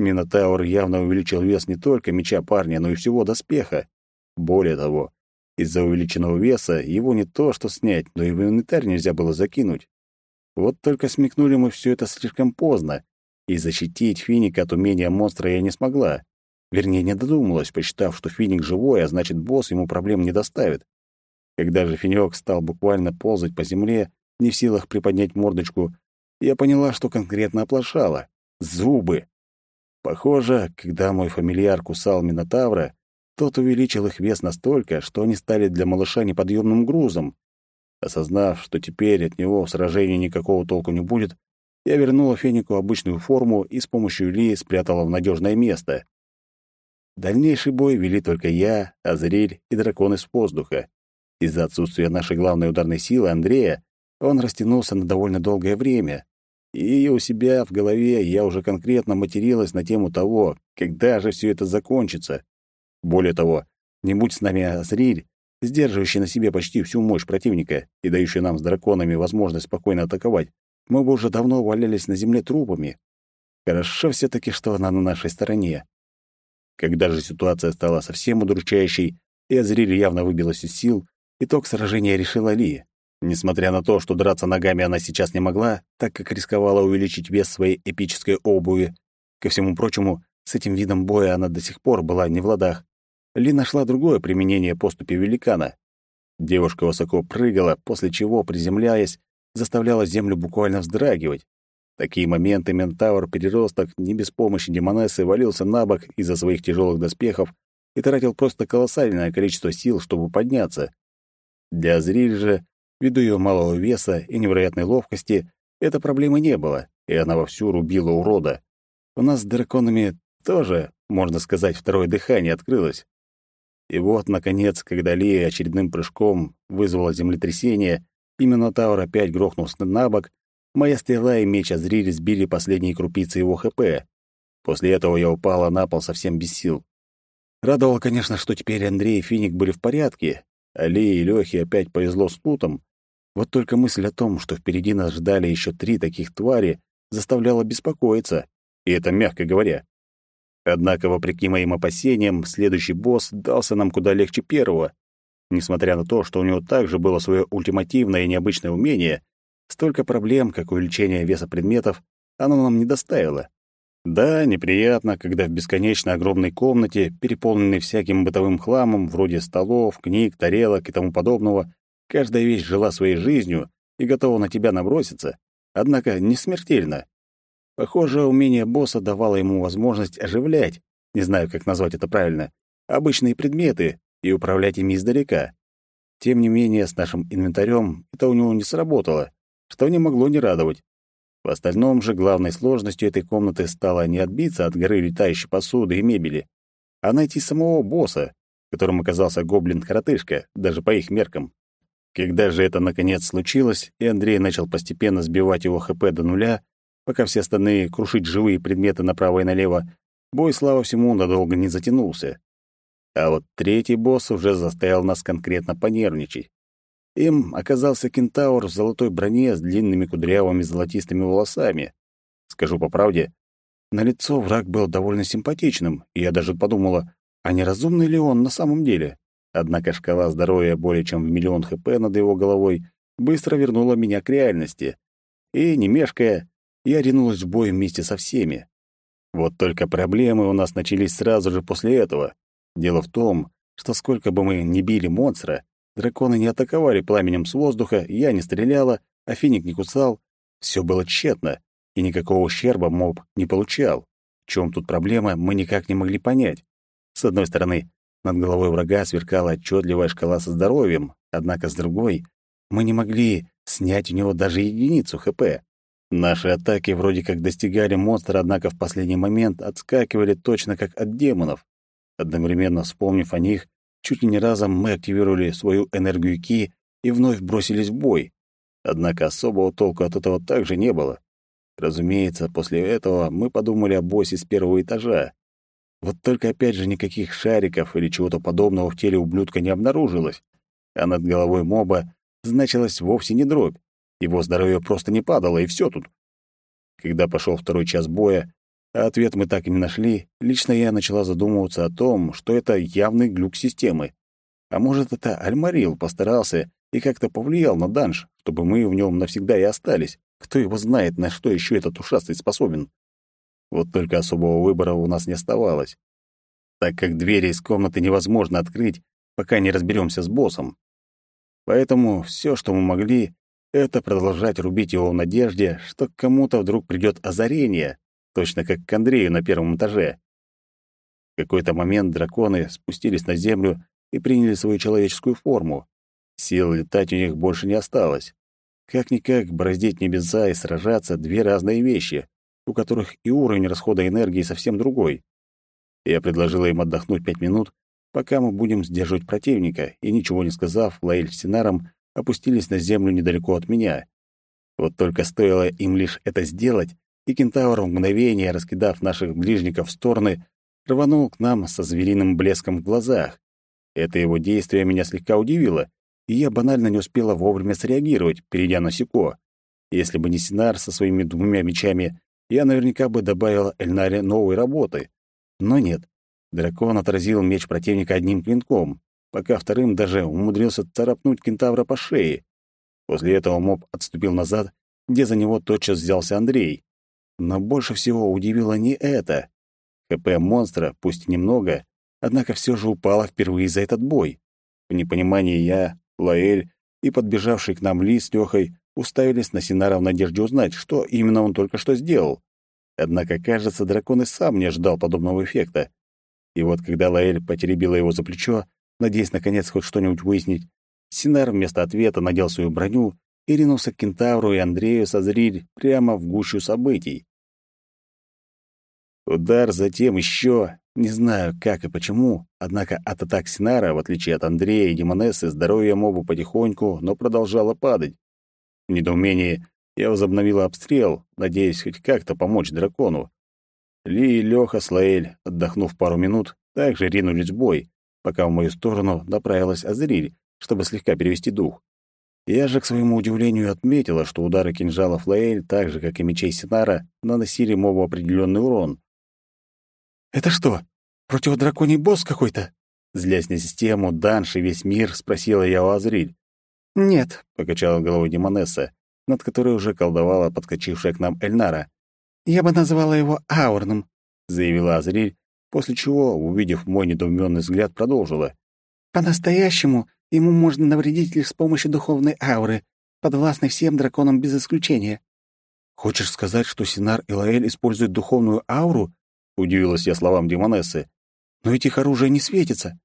Минотавр явно увеличил вес не только меча парня, но и всего доспеха. Более того, из-за увеличенного веса его не то что снять, но и в инвентарь нельзя было закинуть. Вот только смекнули мы все это слишком поздно, и защитить Финика от умения монстра я не смогла. Вернее, не додумалась, посчитав, что Финик живой, а значит, босс ему проблем не доставит. Когда же Финек стал буквально ползать по земле, не в силах приподнять мордочку, я поняла, что конкретно оплошала. Зубы! Похоже, когда мой фамильяр кусал Минотавра, тот увеличил их вес настолько, что они стали для малыша неподъемным грузом. Осознав, что теперь от него в сражении никакого толку не будет, я вернула Фенику обычную форму и с помощью Ли спрятала в надежное место. Дальнейший бой вели только я, Азриль и дракон из воздуха. Из-за отсутствия нашей главной ударной силы Андрея он растянулся на довольно долгое время. И у себя в голове я уже конкретно материлась на тему того, когда же все это закончится. Более того, не будь с нами Азриль, сдерживающий на себе почти всю мощь противника и дающий нам с драконами возможность спокойно атаковать, мы бы уже давно валялись на земле трупами. Хорошо все таки что она на нашей стороне. Когда же ситуация стала совсем удручающей, и Азриль явно выбилась из сил, итог сражения решила Ли. Несмотря на то, что драться ногами она сейчас не могла, так как рисковала увеличить вес своей эпической обуви, ко всему прочему, с этим видом боя она до сих пор была не в ладах, Ли нашла другое применение поступи великана. Девушка высоко прыгала, после чего, приземляясь, заставляла землю буквально вздрагивать. В такие моменты Ментавр-переросток не без помощи Демонессы валился на бок из-за своих тяжелых доспехов и тратил просто колоссальное количество сил, чтобы подняться. Для Азриль же Ввиду ее малого веса и невероятной ловкости, этой проблемы не было, и она вовсю рубила урода. У нас с драконами тоже, можно сказать, второе дыхание открылось. И вот, наконец, когда Лия очередным прыжком вызвала землетрясение, именно Таур опять грохнулся на бок, моя стрела и меч Азрили сбили последние крупицы его ХП. После этого я упала на пол совсем без сил. Радовало, конечно, что теперь Андрей и Финик были в порядке, а Лии и Лёхе опять повезло с путом, вот только мысль о том, что впереди нас ждали еще три таких твари, заставляла беспокоиться, и это мягко говоря. Однако, вопреки моим опасениям, следующий босс дался нам куда легче первого. Несмотря на то, что у него также было свое ультимативное и необычное умение, столько проблем, как увеличение веса предметов, оно нам не доставило. Да, неприятно, когда в бесконечно огромной комнате, переполненной всяким бытовым хламом, вроде столов, книг, тарелок и тому подобного, Каждая вещь жила своей жизнью и готова на тебя наброситься, однако не смертельно. Похоже, умение босса давало ему возможность оживлять, не знаю, как назвать это правильно, обычные предметы и управлять ими издалека. Тем не менее, с нашим инвентарем это у него не сработало, что не могло не радовать. В остальном же главной сложностью этой комнаты стало не отбиться от горы летающей посуды и мебели, а найти самого босса, которым оказался гоблин-коротышка, даже по их меркам. Когда же это наконец случилось, и Андрей начал постепенно сбивать его ХП до нуля, пока все остальные крушить живые предметы направо и налево, бой, слава всему, надолго не затянулся. А вот третий босс уже заставил нас конкретно понервничать. Им оказался кентаур в золотой броне с длинными кудрявыми золотистыми волосами. Скажу по правде, на лицо враг был довольно симпатичным, и я даже подумала, а не разумный ли он на самом деле? Однако шкала здоровья более чем в миллион хп над его головой быстро вернула меня к реальности. И, не мешкая, я ринулась в бой вместе со всеми. Вот только проблемы у нас начались сразу же после этого. Дело в том, что сколько бы мы ни били монстра, драконы не атаковали пламенем с воздуха, я не стреляла, а финик не кусал. Все было тщетно, и никакого ущерба моб не получал. чем тут проблема, мы никак не могли понять. С одной стороны, над головой врага сверкала отчетливая шкала со здоровьем, однако с другой мы не могли снять у него даже единицу ХП. Наши атаки вроде как достигали монстра, однако в последний момент отскакивали точно как от демонов. Одновременно вспомнив о них, чуть ли не разом мы активировали свою энергию Ки и вновь бросились в бой. Однако особого толку от этого также не было. Разумеется, после этого мы подумали о боссе с первого этажа. Вот только опять же никаких шариков или чего-то подобного в теле ублюдка не обнаружилось, а над головой моба значилась вовсе не дробь. Его здоровье просто не падало, и все тут. Когда пошел второй час боя, а ответ мы так и не нашли, лично я начала задумываться о том, что это явный глюк системы. А может, это Альмарил постарался и как-то повлиял на данж, чтобы мы в нем навсегда и остались. Кто его знает, на что еще этот ушастый способен. Вот только особого выбора у нас не оставалось, так как двери из комнаты невозможно открыть, пока не разберемся с боссом. Поэтому все, что мы могли, это продолжать рубить его в надежде, что кому-то вдруг придет озарение, точно как к Андрею на первом этаже. В какой-то момент драконы спустились на землю и приняли свою человеческую форму. Сил летать у них больше не осталось. Как-никак бороздить небеса и сражаться — две разные вещи, у которых и уровень расхода энергии совсем другой. Я предложила им отдохнуть пять минут, пока мы будем сдерживать противника, и, ничего не сказав, Лаэль с Синаром опустились на землю недалеко от меня. Вот только стоило им лишь это сделать, и кентавр в мгновение, раскидав наших ближников в стороны, рванул к нам со звериным блеском в глазах. Это его действие меня слегка удивило, и я банально не успела вовремя среагировать, перейдя на Сико. Если бы не Синар со своими двумя мечами, я наверняка бы добавила Эльнаре новой работы. Но нет. Дракон отразил меч противника одним клинком, пока вторым даже умудрился царапнуть кентавра по шее. После этого моб отступил назад, где за него тотчас взялся Андрей. Но больше всего удивило не это. ХП монстра, пусть немного, однако все же упало впервые за этот бой. В непонимании я, Лаэль и подбежавший к нам Ли с Лёхой уставились на Синара в надежде узнать, что именно он только что сделал. Однако, кажется, дракон и сам не ожидал подобного эффекта. И вот когда Лаэль потеребила его за плечо, надеясь наконец хоть что-нибудь выяснить, Синар вместо ответа надел свою броню и ринулся к кентавру и Андрею со зриль прямо в гущу событий. Удар, затем еще, не знаю, как и почему, однако от атак Синара, в отличие от Андрея и Демонессы, здоровье мобу потихоньку, но продолжало падать. В недоумении я возобновила обстрел, надеясь хоть как-то помочь дракону. Ли и Лёха с Лаэль, отдохнув пару минут, также ринулись в бой, пока в мою сторону направилась Азриль, чтобы слегка перевести дух. Я же, к своему удивлению, отметила, что удары кинжалов Лаэль, так же, как и мечей Синара, наносили мобу определенный урон. «Это что, противодраконий босс какой-то?» Злясь на систему, Данш и весь мир, спросила я у Азриль. «Нет», — покачала головой Демонесса, над которой уже колдовала подскочившая к нам Эльнара. «Я бы назвала его аурным», — заявила Азриль, после чего, увидев мой недоуменный взгляд, продолжила. «По-настоящему ему можно навредить лишь с помощью духовной ауры, подвластной всем драконам без исключения». «Хочешь сказать, что Синар и Лаэль используют духовную ауру?» — удивилась я словам Демонессы. «Но ведь их оружие не светится».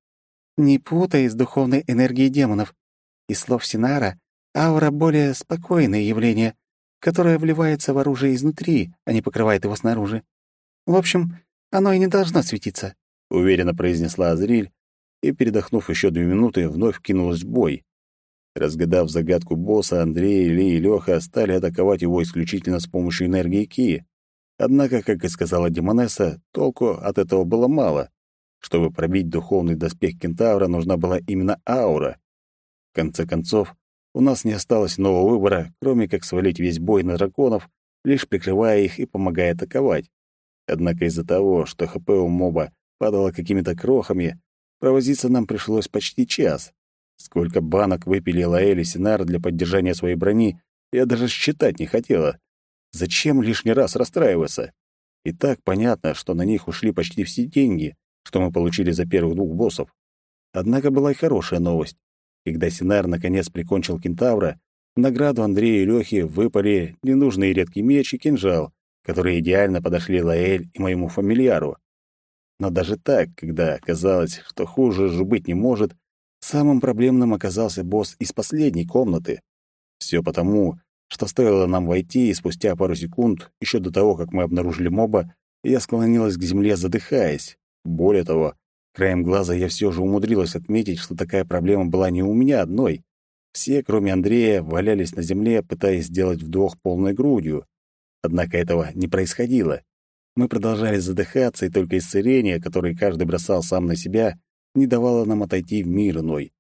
«Не путай с духовной энергией демонов. Из слов Синара, аура — более спокойное явление, которое вливается в оружие изнутри, а не покрывает его снаружи. В общем, оно и не должно светиться», — уверенно произнесла Азриль, и, передохнув еще две минуты, вновь кинулась в бой. Разгадав загадку босса, Андрей, Ли и Лёха стали атаковать его исключительно с помощью энергии Ки. Однако, как и сказала Демонесса, толку от этого было мало. Чтобы пробить духовный доспех кентавра, нужна была именно аура. В конце концов, у нас не осталось нового выбора, кроме как свалить весь бой на драконов, лишь прикрывая их и помогая атаковать. Однако из-за того, что ХП у моба падало какими-то крохами, провозиться нам пришлось почти час. Сколько банок выпили Лаэль и Синар для поддержания своей брони, я даже считать не хотела. Зачем лишний раз расстраиваться? И так понятно, что на них ушли почти все деньги, что мы получили за первых двух боссов. Однако была и хорошая новость. Когда Синар наконец прикончил кентавра, в награду Андрея и Лёхе выпали ненужный редкий меч и кинжал, которые идеально подошли Лаэль и моему фамильяру. Но даже так, когда казалось, что хуже же быть не может, самым проблемным оказался босс из последней комнаты. Все потому, что стоило нам войти, и спустя пару секунд, еще до того, как мы обнаружили моба, я склонилась к земле, задыхаясь. Более того, краем глаза я все же умудрилась отметить, что такая проблема была не у меня одной. Все, кроме Андрея, валялись на земле, пытаясь сделать вдох полной грудью. Однако этого не происходило. Мы продолжали задыхаться, и только исцеление, которое каждый бросал сам на себя, не давало нам отойти в мир иной.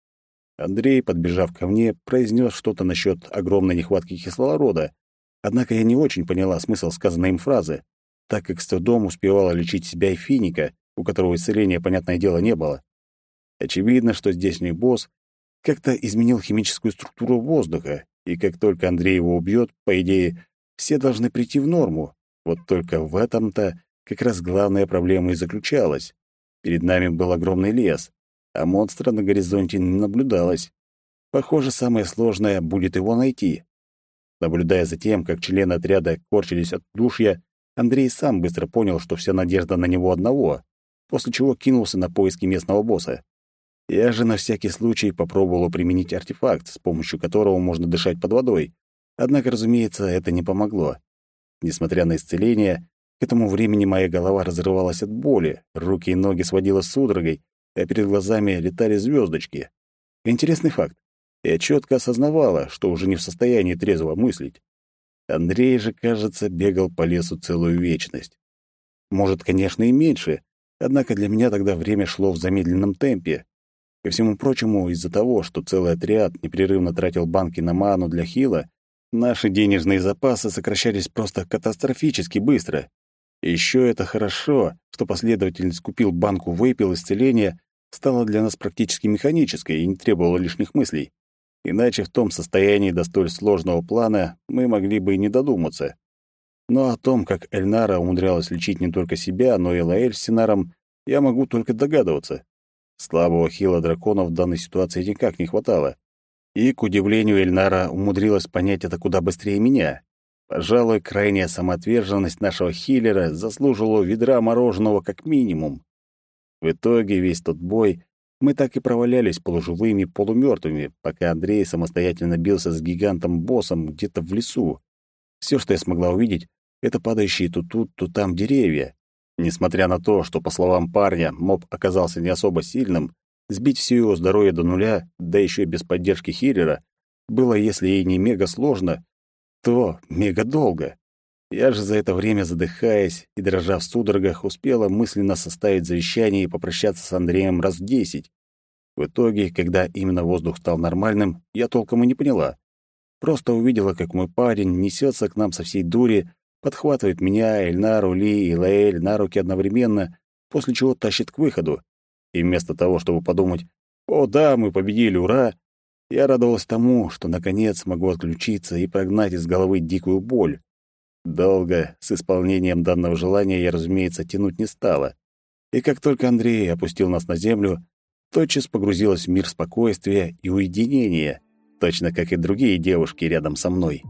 Андрей, подбежав ко мне, произнес что-то насчет огромной нехватки кислорода, однако я не очень поняла смысл сказанной им фразы, так как с трудом успевала лечить себя и финика, у которого исцеления, понятное дело, не было. Очевидно, что здешний босс как-то изменил химическую структуру воздуха, и как только Андрей его убьет, по идее, все должны прийти в норму. Вот только в этом-то как раз главная проблема и заключалась. Перед нами был огромный лес, а монстра на горизонте не наблюдалось. Похоже, самое сложное будет его найти. Наблюдая за тем, как члены отряда корчились от душья, Андрей сам быстро понял, что вся надежда на него одного, после чего кинулся на поиски местного босса. Я же на всякий случай попробовал применить артефакт, с помощью которого можно дышать под водой. Однако, разумеется, это не помогло. Несмотря на исцеление, к этому времени моя голова разрывалась от боли, руки и ноги сводило судорогой, а перед глазами летали звездочки. Интересный факт. Я четко осознавала, что уже не в состоянии трезво мыслить. Андрей же, кажется, бегал по лесу целую вечность. Может, конечно, и меньше, однако для меня тогда время шло в замедленном темпе. Ко всему прочему, из-за того, что целый отряд непрерывно тратил банки на ману для хила, наши денежные запасы сокращались просто катастрофически быстро. И ещё это хорошо, что последовательно скупил банку выпил исцеления, стало для нас практически механической и не требовало лишних мыслей. Иначе в том состоянии до столь сложного плана мы могли бы и не додуматься. Но о том, как Эльнара умудрялась лечить не только себя, но и Лаэль с Синаром, я могу только догадываться. Слабого хила дракона в данной ситуации никак не хватало. И, к удивлению, Эльнара умудрилась понять это куда быстрее меня. Пожалуй, крайняя самоотверженность нашего хиллера заслуживала ведра мороженого как минимум. В итоге весь тот бой мы так и провалялись полуживыми, полумертвыми, пока Андрей самостоятельно бился с гигантом-боссом где-то в лесу. Все, что я смогла увидеть, это падающие то тут, то там деревья. Несмотря на то, что, по словам парня, моб оказался не особо сильным, сбить все его здоровье до нуля, да еще и без поддержки хиллера, было, если и не мега сложно, то мега долго. Я же за это время, задыхаясь и дрожа в судорогах, успела мысленно составить завещание и попрощаться с Андреем раз в десять. В итоге, когда именно воздух стал нормальным, я толком и не поняла. Просто увидела, как мой парень несется к нам со всей дури, подхватывает меня, Эльнару, Ли и Лаэль на руки одновременно, после чего тащит к выходу. И вместо того, чтобы подумать «О да, мы победили, ура!», я радовалась тому, что наконец могу отключиться и прогнать из головы дикую боль. Долго с исполнением данного желания я, разумеется, тянуть не стала. И как только Андрей опустил нас на землю, тотчас погрузилась в мир спокойствия и уединения, точно как и другие девушки рядом со мной.